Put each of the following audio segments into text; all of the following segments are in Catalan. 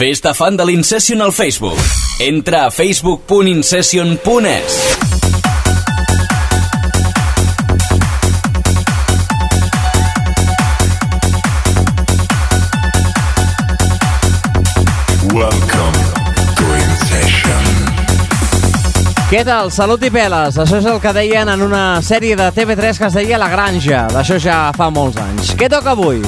Fes-te fan de l'Incession al Facebook. Entra a facebook.incession.es. Welcome to Incession. Què tal? Salut i peles. Això és el que deien en una sèrie de TV3 que es deia La Granja. D'això ja fa molts anys. Què toca avui?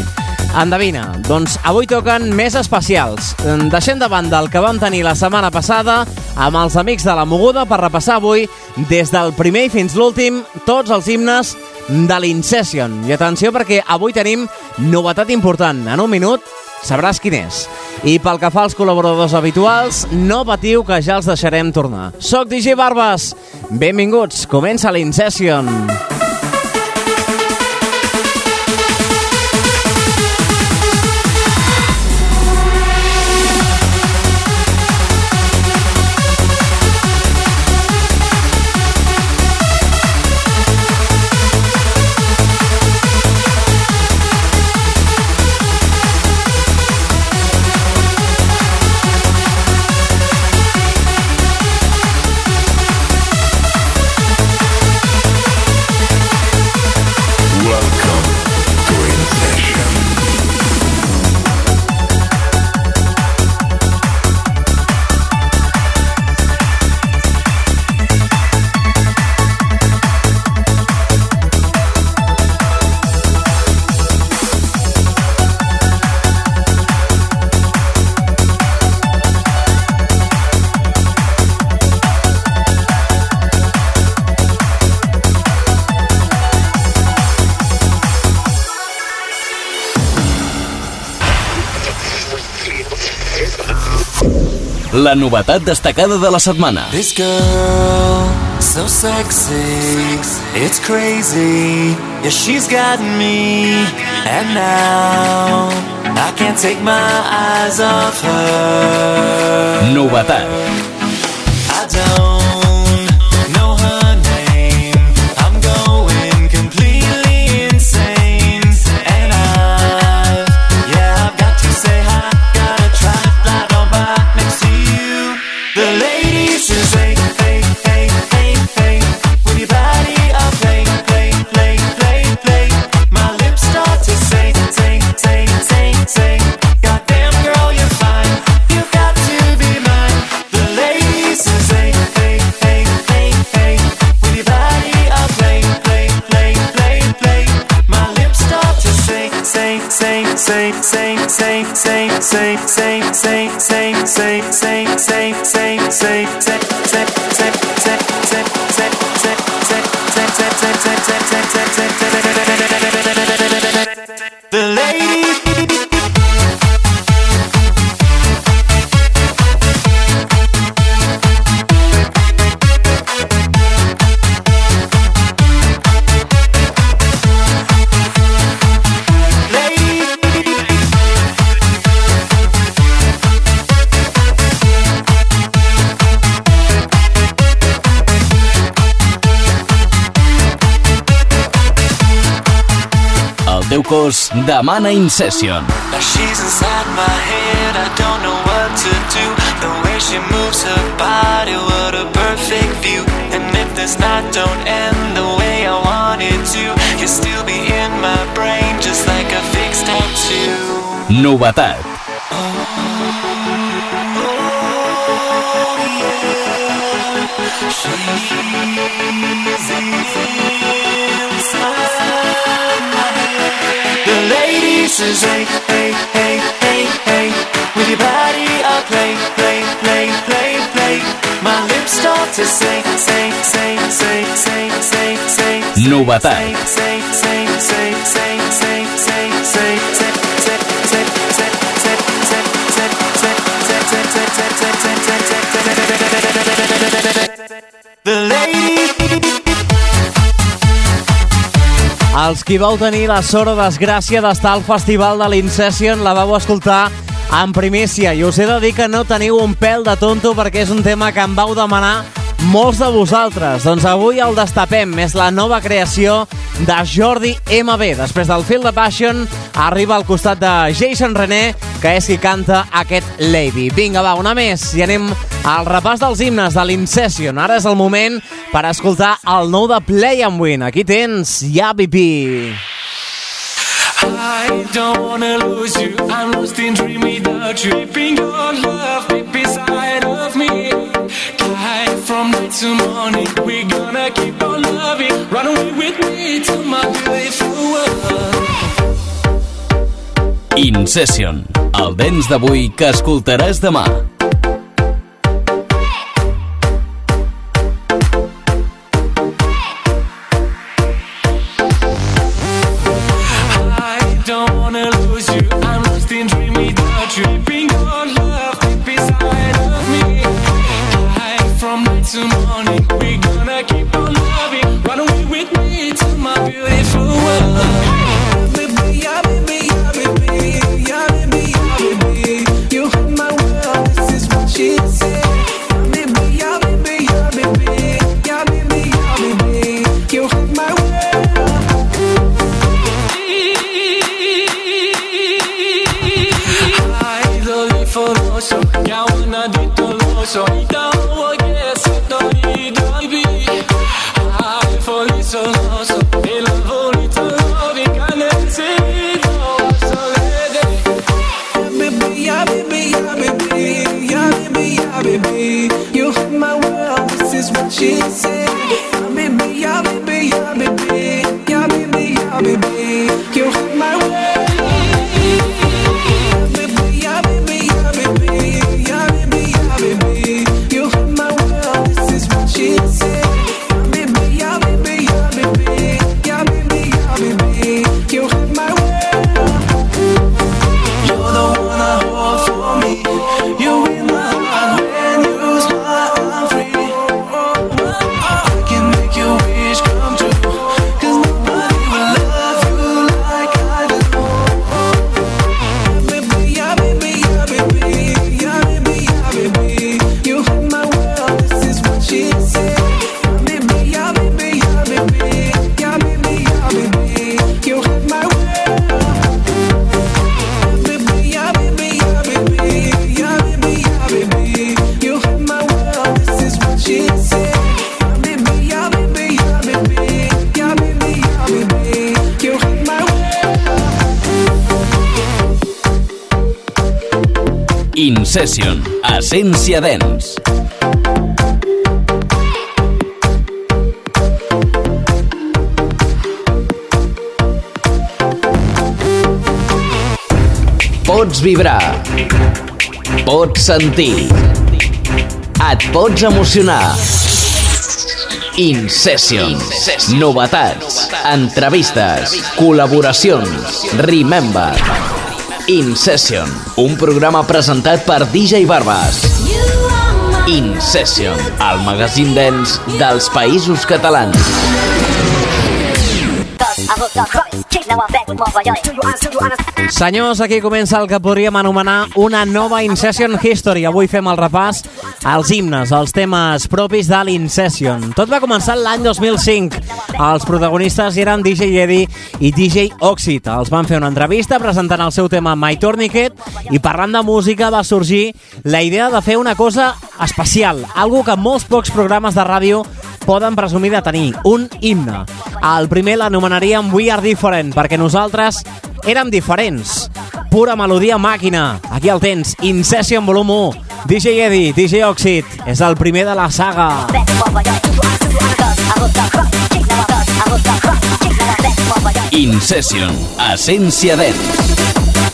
Endevina. Doncs avui toquen més especials. Deixem de banda el que vam tenir la setmana passada amb els amics de la Moguda per repassar avui, des del primer fins l'últim, tots els himnes de l'Incession. I atenció perquè avui tenim novetat important. En un minut sabràs quin és. I pel que fa als col·laboradors habituals, no patiu que ja els deixarem tornar. Soc DJ Barbas. Benvinguts. Comença l'Incession. Welcome La novetat destacada de la setmana. This girl, so sexy, it's crazy. Yeah, she's got me, and now I can't take my eyes off her. Novetat. I don't say, say, say, say, say, say, say, say, say, say, say, say, teu cos demana Incession. She's inside my head, I don't know what to do. The way she moves her body, what a perfect view. And if this night don't end the way I want it to, you'll still be in my brain, just like a fixed tattoo. Novetat. Hey, hey, hey, hey, hey. With your body, I play, play, play, play, play. My lips start to say, say, say, say, say, say, say. Novetat. Say, say, say, Els qui vau tenir la sort o desgràcia d'estar al Festival de l'Incession la vau escoltar en primícia i us he de dir que no teniu un pèl de tonto perquè és un tema que em vau demanar molts de vosaltres. Doncs avui el destapem, és la nova creació de Jordi MB. Després del Feel the Passion arriba al costat de Jason René, que és qui canta aquest Lady. Vinga, va, una més i anem al repàs dels himnes de l'Incession. Ara és el moment per escoltar el nou de Play and Win. Aquí tens Pipi. I don't wanna lose you. I'm lost in dream without you. Keeping your love deep. Guide to morning. We're gonna keep on loving. Run away with me to my beautiful world. Incession, el dents d'avui que escoltaràs demà. Incession, essència dents. Pots vibrar. Pots sentir. Et pots emocionar. Incession. Novetats. Entrevistes. Col·laboracions. Remember. Incession. Un programa presentat per DJ Barbas. Incession. El magazín dens dels països catalans. Senyors, aquí comença el que podríem anomenar una nova Incession History. Avui fem el repàs als himnes, als temes propis de l'Incession. Tot va començar l'any 2005. Els protagonistes eren DJ Eddie i DJ Oxid. Els van fer una entrevista presentant el seu tema My Tourniquet i parlant de música va sorgir la idea de fer una cosa especial, algo que molts pocs programes de ràdio poden presumir de tenir, un himne. El primer l'anomenaríem We Are Different, perquè nosaltres érem diferents. Pura melodia màquina. Aquí el tens, Incession volum 1. DJ Eddie, DJ Oxid, és el primer de la saga. Incession, essència dents.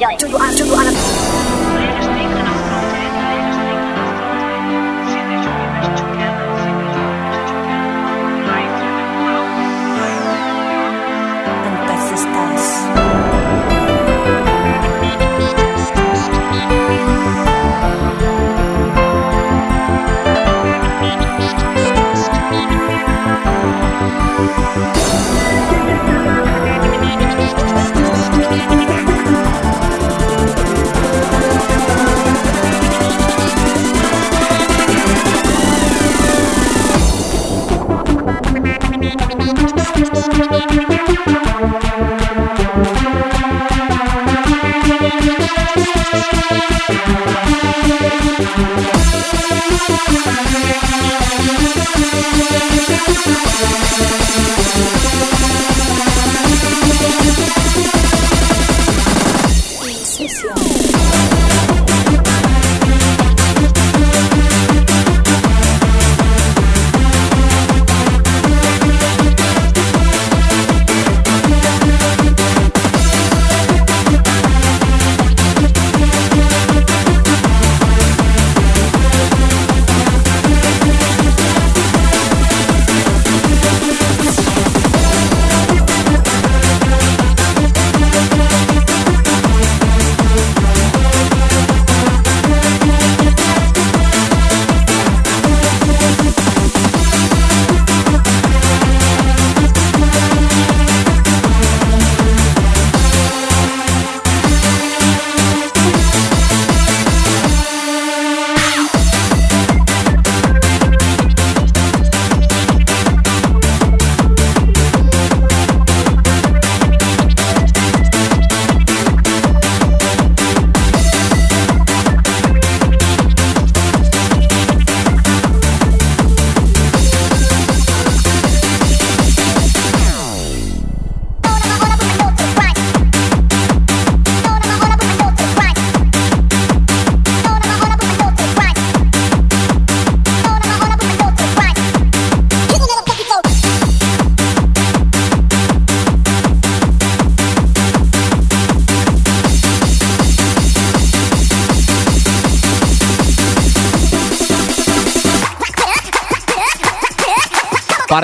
I'm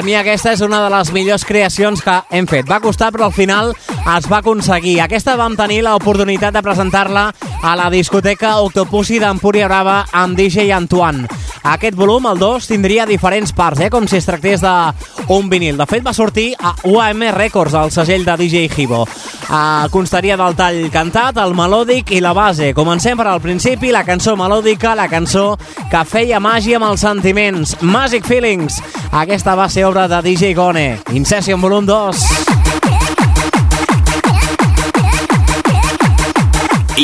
mi aquesta és una de les millors creacions que hem fet. Va costar, però al final es va aconseguir. Aquesta vam tenir l'oportunitat de presentar-la a la discoteca Octopussy d'Empúria Brava amb DJ Antoine. Aquest volum, el 2, tindria diferents parts, eh? com si es tractés d'un vinil. De fet, va sortir a UAM Records, el segell de DJ Hibo. Uh, constaria del tall cantat, el melòdic i la base. Comencem per al principi, la cançó melòdica, la cançó que feia màgia amb els sentiments. Magic Feelings. Aquesta va ser obra de DJ Gone. Incession volum 2.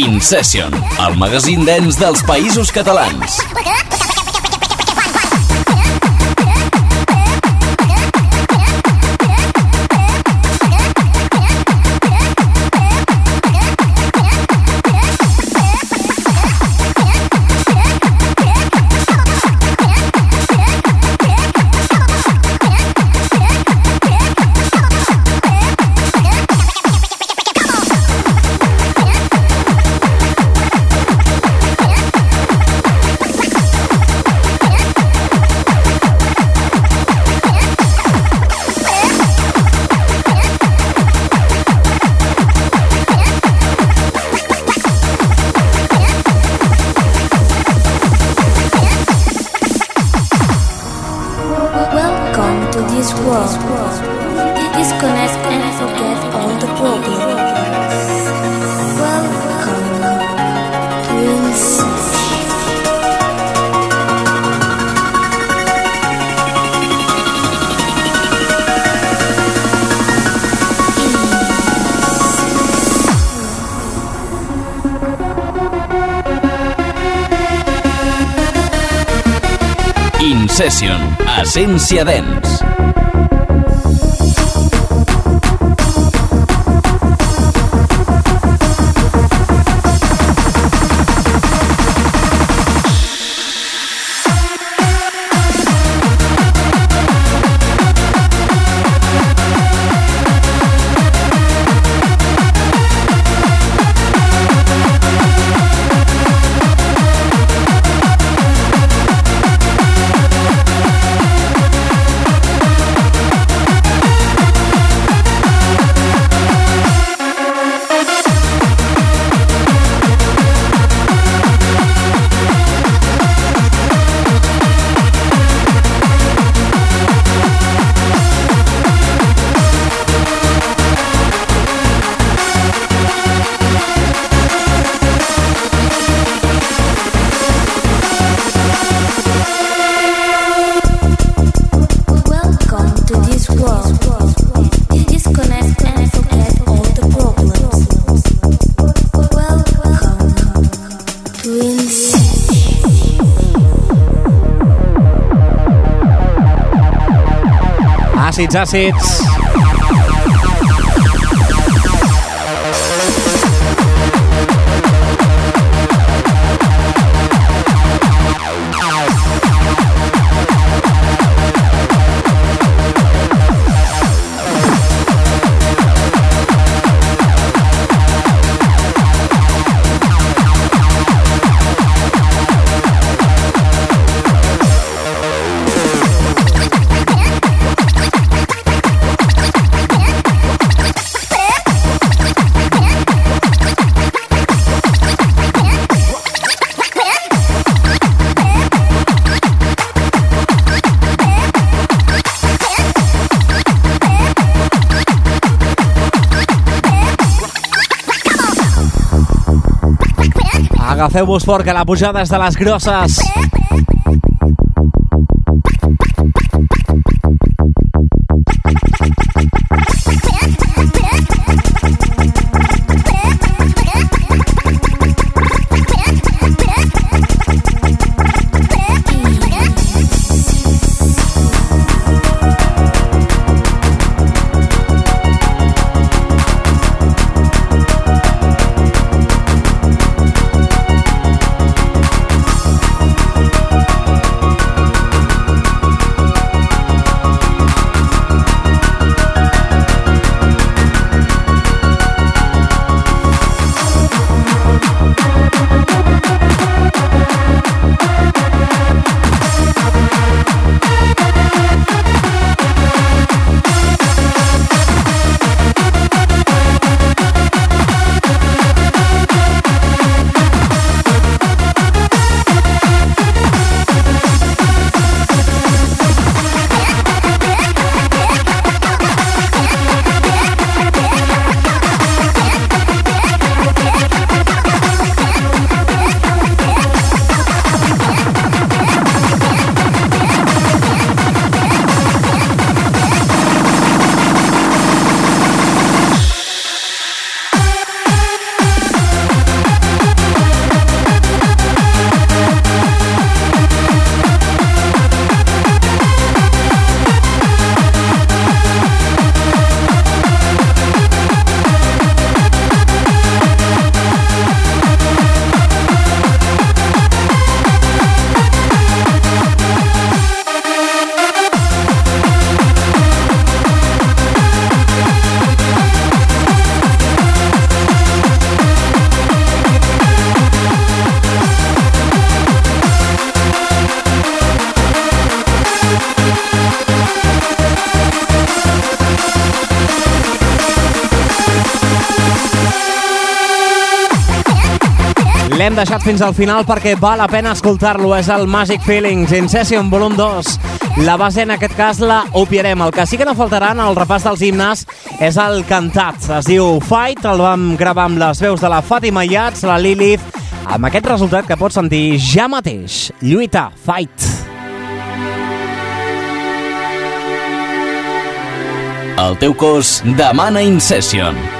Incession, el magazín dens dels països catalans. Incession, essència dens. Acids Acids. Agafeu-vos fort que la pujada és de les grosses. Deixat fins al final perquè val la pena escoltar-lo. És el Magic Feelings, In Session Volum 2. La base, en aquest cas, la obviarem. El que sí que no faltaran al repàs dels himnes és el cantat. Es diu Fight, el vam gravar amb les veus de la Fàtima Yats, la Lilith, amb aquest resultat que pots sentir ja mateix. Lluita, Fight. El teu cos demana Incession.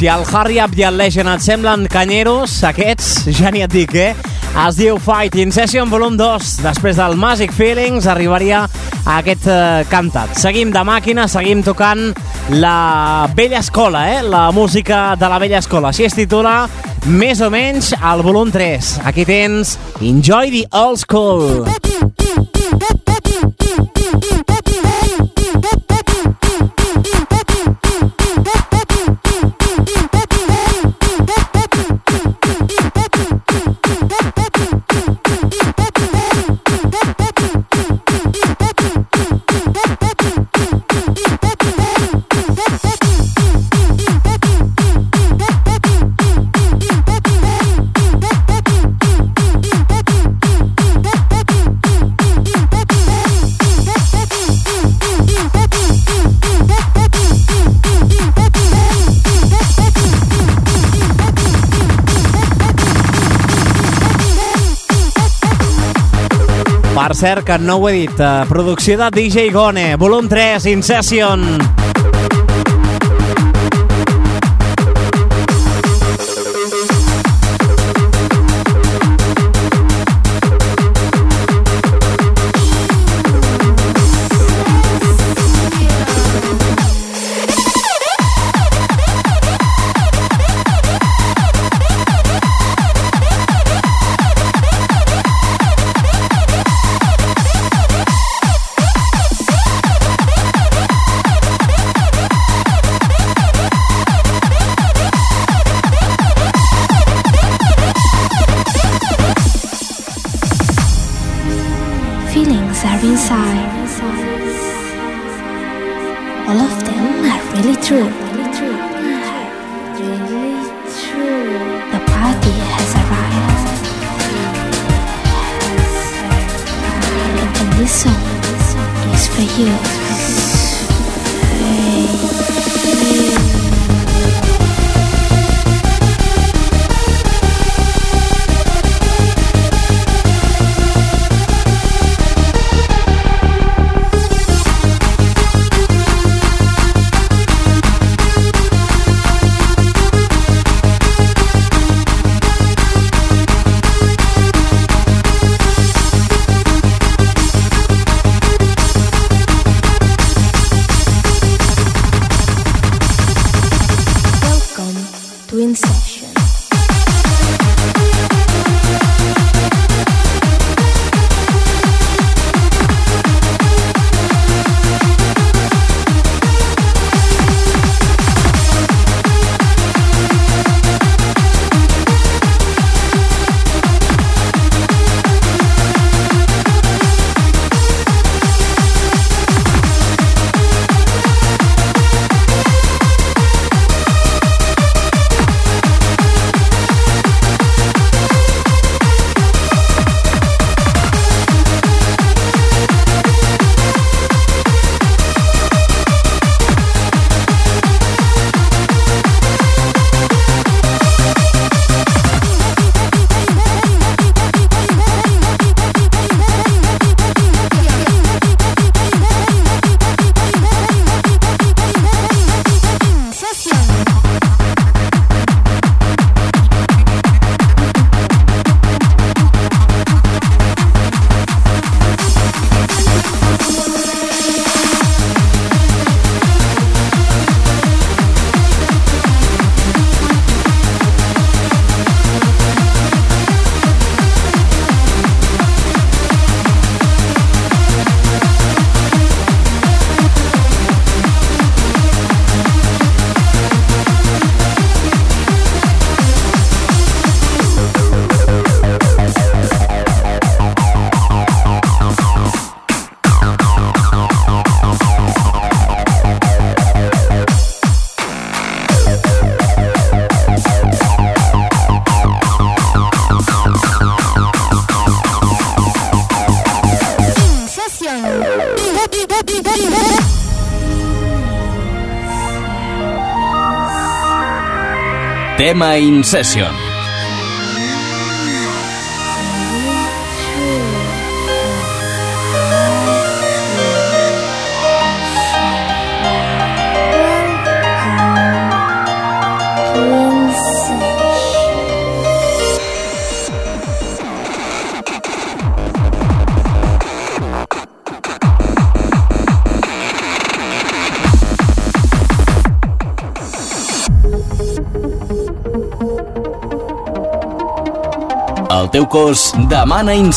Si el Harry Up i el Legend et semblen canyeros, aquests, ja n'hi et dic, eh? Es diu Fight in Session Volum 2. Després del Magic Feelings arribaria a aquest eh, cantat. Seguim de màquina, seguim tocant la vella escola, eh? La música de la vella escola. Així es titula més o menys el volum 3. Aquí tens Enjoy the Old School. Cert, que no ho he dit, eh, producció de DJ Gone, volum 3, In Session. Are inside. All of them are really true. Tema In Session. El teu cos demana In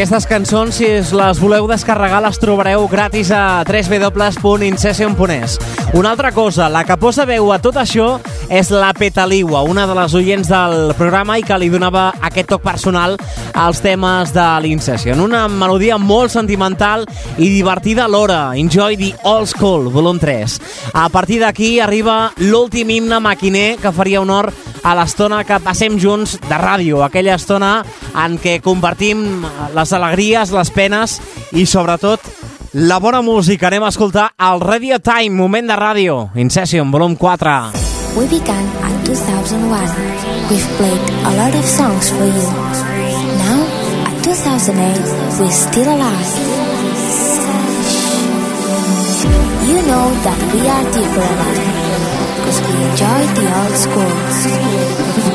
Aquestes cançons, si les voleu descarregar, les trobareu gratis a www.incession.es. Una altra cosa, la que posa veu a tot això és la Petaliua, una de les oients del programa i que li donava aquest toc personal als temes de l'Incession. Una melodia molt sentimental i divertida alhora. Enjoy the Old School, volum 3. A partir d'aquí arriba l'últim himne maquiner que faria honor a l'estona que passem junts de ràdio, aquella estona en què compartim les alegries, les penes i sobretot la bona música. Anem a escoltar el Radio Time, moment de ràdio. Incession, volum 4. We began at 2001. We've played a lot of songs for you. Now, at 2008, we're still alive. You know that we are different because we enjoy the old school.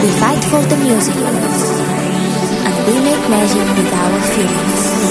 We fight for the music and we make magic with our feelings.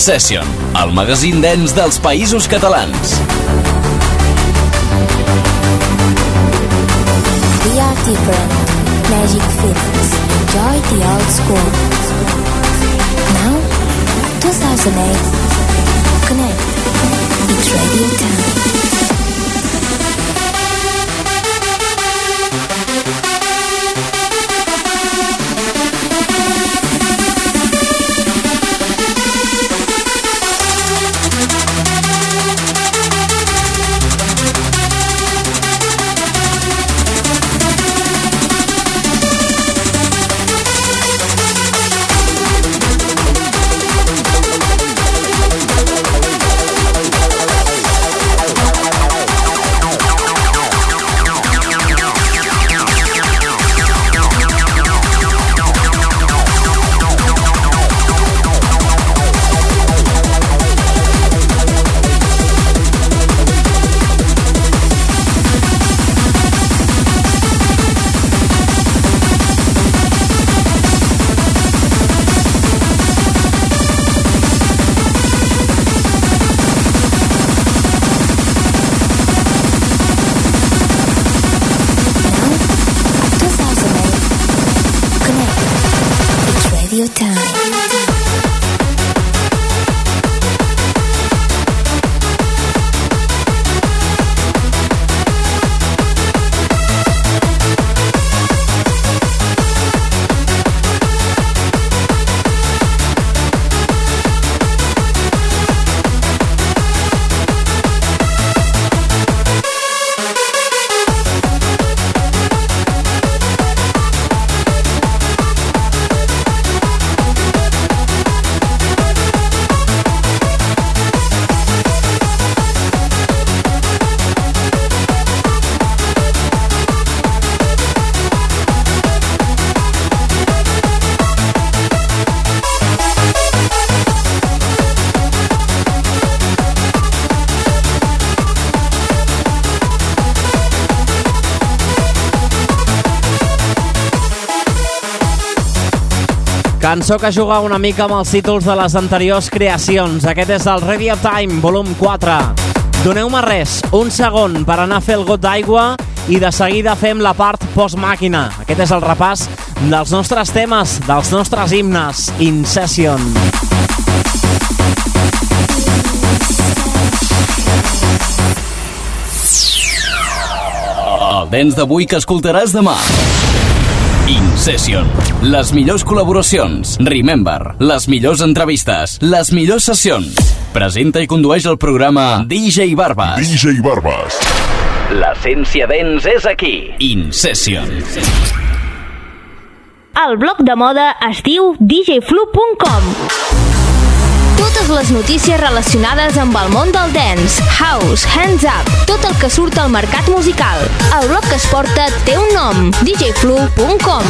Incession, el magazín dens dels països catalans. We are different. Magic feelings. Enjoy the old school. Now, at 2008, Cançó que juga una mica amb els títols de les anteriors creacions. Aquest és el Radio Time, volum 4. Doneu-me res, un segon per anar a fer el got d'aigua i de seguida fem la part post-màquina. Aquest és el repàs dels nostres temes, dels nostres himnes. In Session. El dents d'avui que escoltaràs demà. In Session. Les millors col·laboracions. Remember. Les millors entrevistes. Les millors sessions. Presenta i condueix el programa DJ Barbas. DJ Barbas. L'essència dents és aquí. In Session. El blog de moda es diu djflu.com Totes les notícies relacionades amb el món del dance, house, hands up, tot el que surt al mercat musical. El blog que es porta té un nom, djflu.com.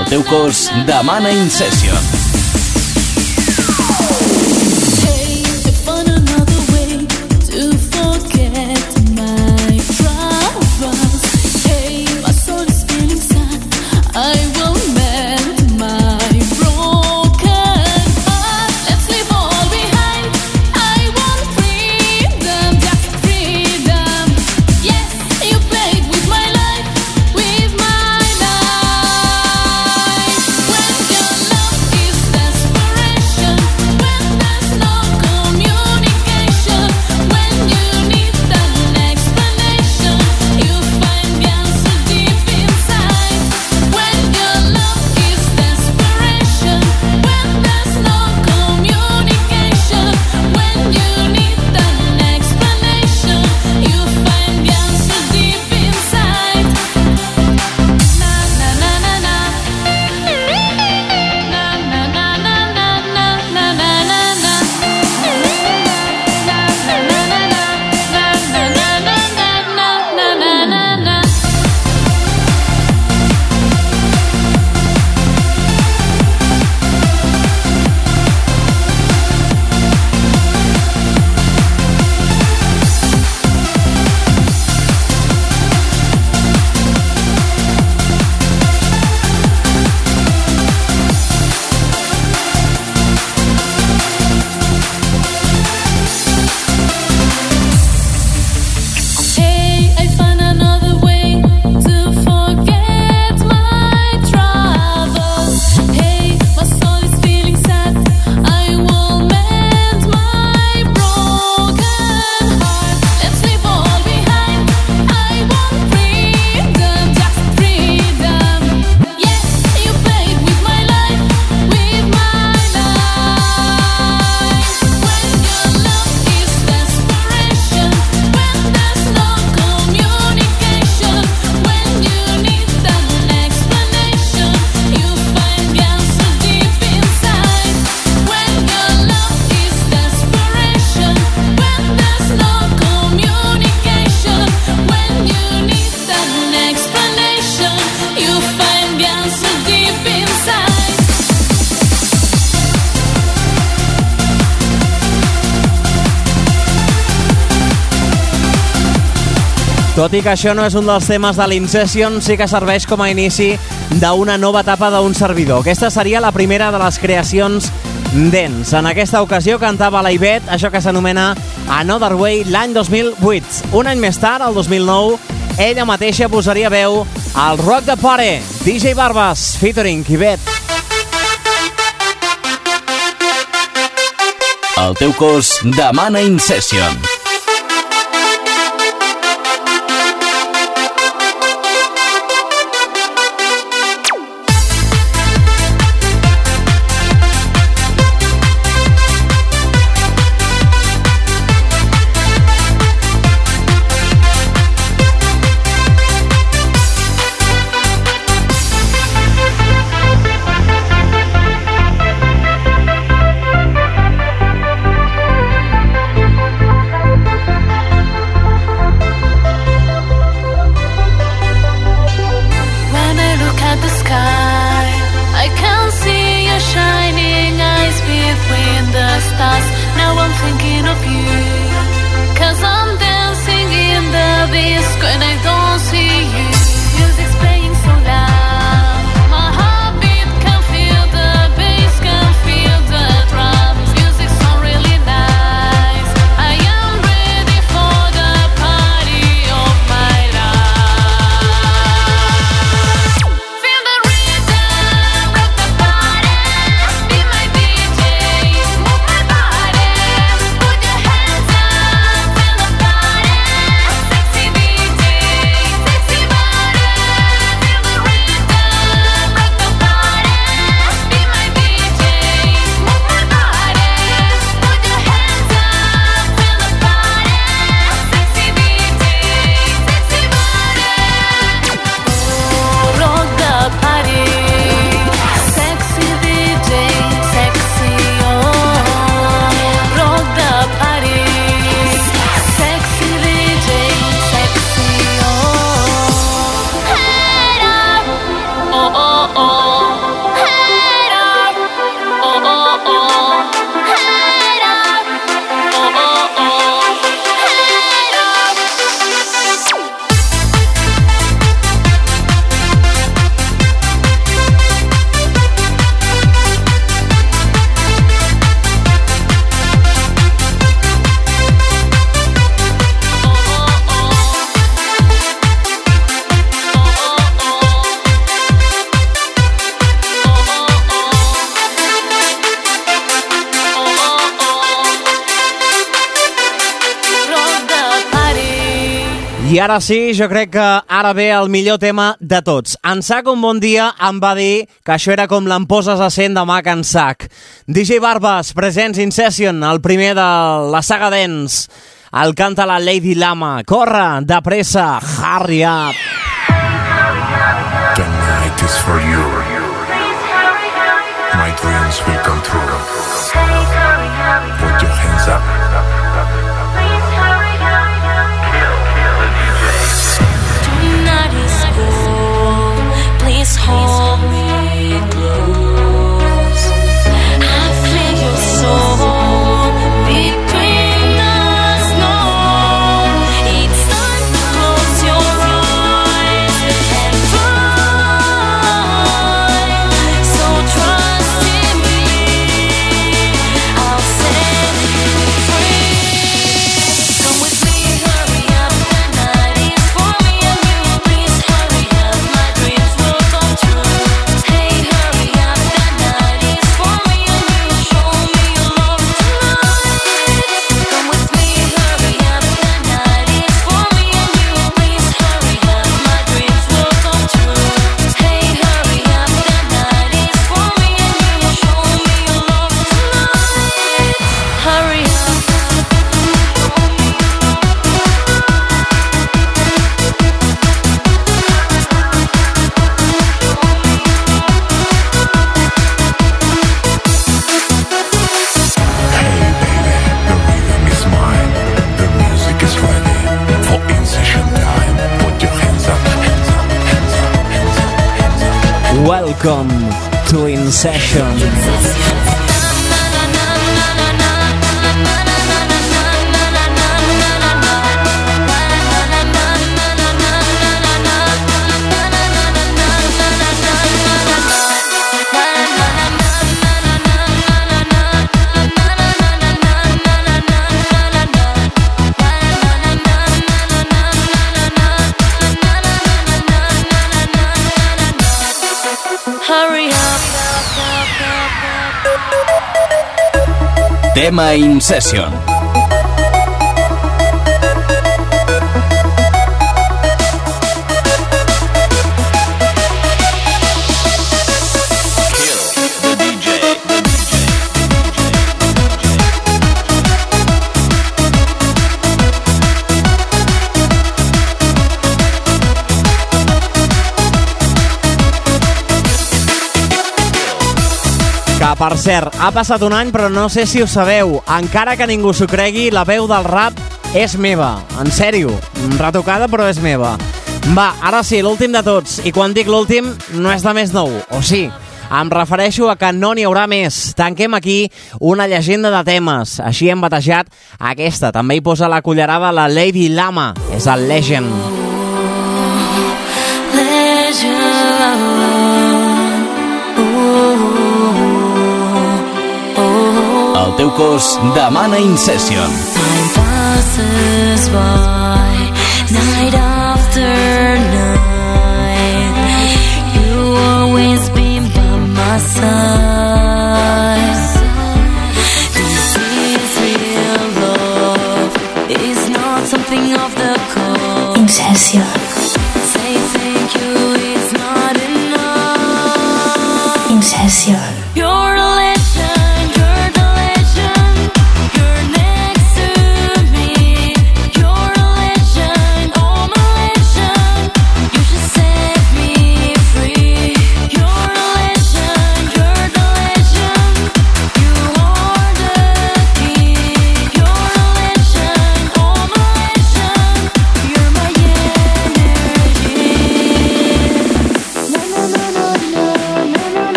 El teu cos demana In Tot i que això no és un dels temes de l'Incession, sí que serveix com a inici d'una nova etapa d'un servidor. Aquesta seria la primera de les creacions d'Ens. En aquesta ocasió cantava la Ivet, això que s'anomena Another Way, l'any 2008. Un any més tard, el 2009, ella mateixa posaria veu al Rock de Pare, DJ Barbas, featuring Ivet. El teu cos demana In I ara sí, jo crec que ara ve el millor tema de tots. En Sac un bon dia em va dir que això era com l'emposes a cent de Mac en Sac. DJ Barbas, Presents in Session, el primer de la saga Dance. El canta la Lady Lama. Corre, de pressa, hurry up. The night is for you. My dreams will come true. Welcome to In Session. Tema In Session. Per cert, ha passat un any, però no sé si ho sabeu. Encara que ningú s'ho cregui, la veu del rap és meva. En sèrio. Retocada, però és meva. Va, ara sí, l'últim de tots. I quan dic l'últim, no és de més nou, o sí? Em refereixo a que no n'hi haurà més. Tanquem aquí una llegenda de temes. Així hem batejat aquesta. També hi posa la cullerada la Lady Lama. És el Legend. El teu cos demana In Session. Time passes by,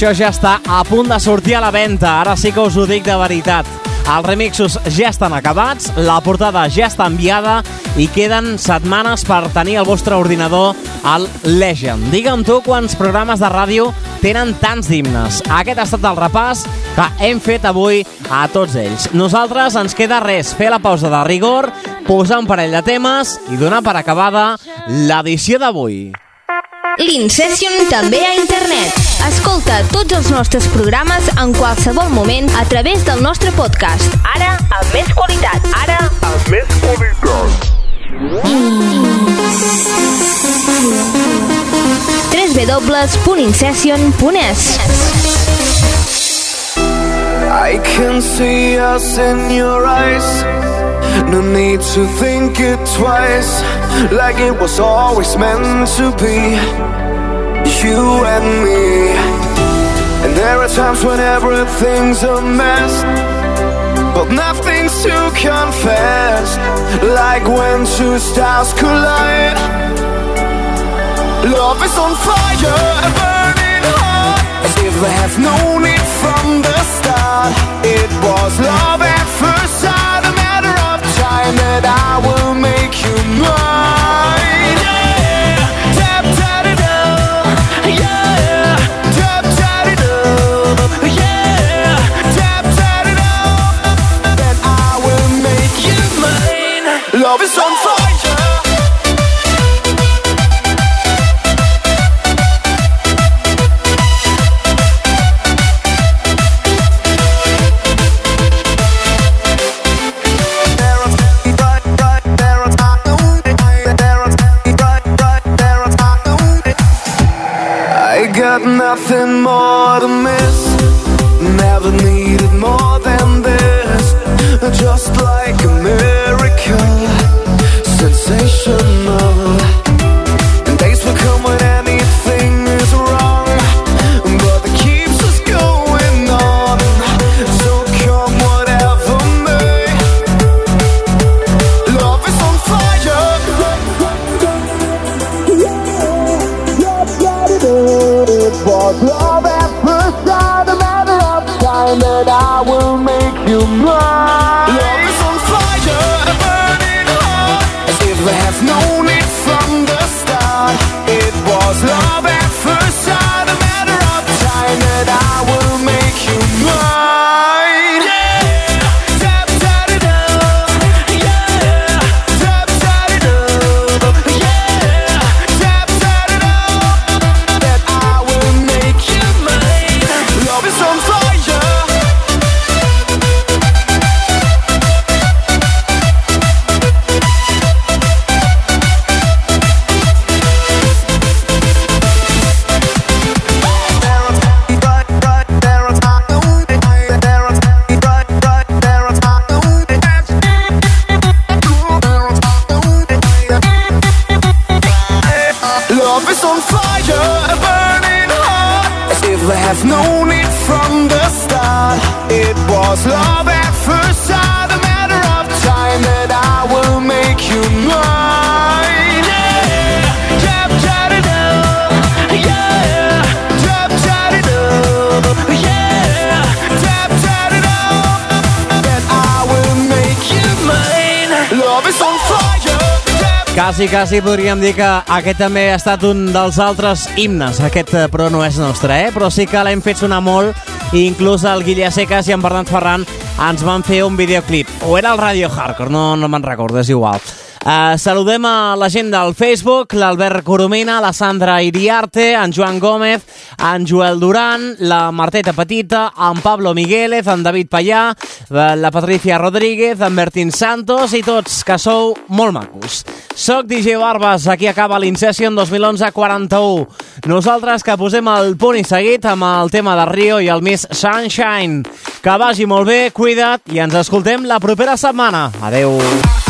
Això ja està a punt de sortir a la venda, ara sí que us ho dic de veritat. Els remixos ja estan acabats, la portada ja està enviada i queden setmanes per tenir al vostre ordinador el Legend. Digue'm tu quants programes de ràdio tenen tants d'himnes. Aquest ha estat el repàs que hem fet avui a tots ells. Nosaltres ens queda res, fer la pausa de rigor, posar un parell de temes i donar per acabada l'edició d'avui. L'Incession també a internet. Escolta tots els nostres programes en qualsevol moment a través del nostre podcast. Ara, amb més qualitat. Ara, Amb més qualitat. www.incession.es I can see us in your eyes. No need to think it twice. Like it was always meant to be. You and me. And there are times when everything's a mess. But nothing's to confess. Like when two stars collide. Love is on fire, and burning hot. As if I have known it from the start. It was love Quasi, quasi podríem dir que aquest també ha estat un dels altres himnes. Aquest, eh, però, no és nostre, eh? Però sí que l'hem fet sonar molt i inclús el Guilla Secas i en Bernat Ferran ens van fer un videoclip. O era el Radio Hardcore, no, no me'n recordo, és igual. Uh, saludem a la gent del Facebook, l'Albert Coromina, la Sandra Iriarte, en Joan Gómez, en Joel Duran, la Marteta Petita, en Pablo Migueles, en David Pallà, eh, la Patricia Rodríguez, en Bertín Santos i tots que sou molt macos. Soc DJ Barbas, aquí acaba l'Incession 2011-41. Nosaltres que posem el punt i seguit amb el tema de Rio i el Miss Sunshine. Que vagi molt bé, cuida't i ens escoltem la propera setmana. Adeu. I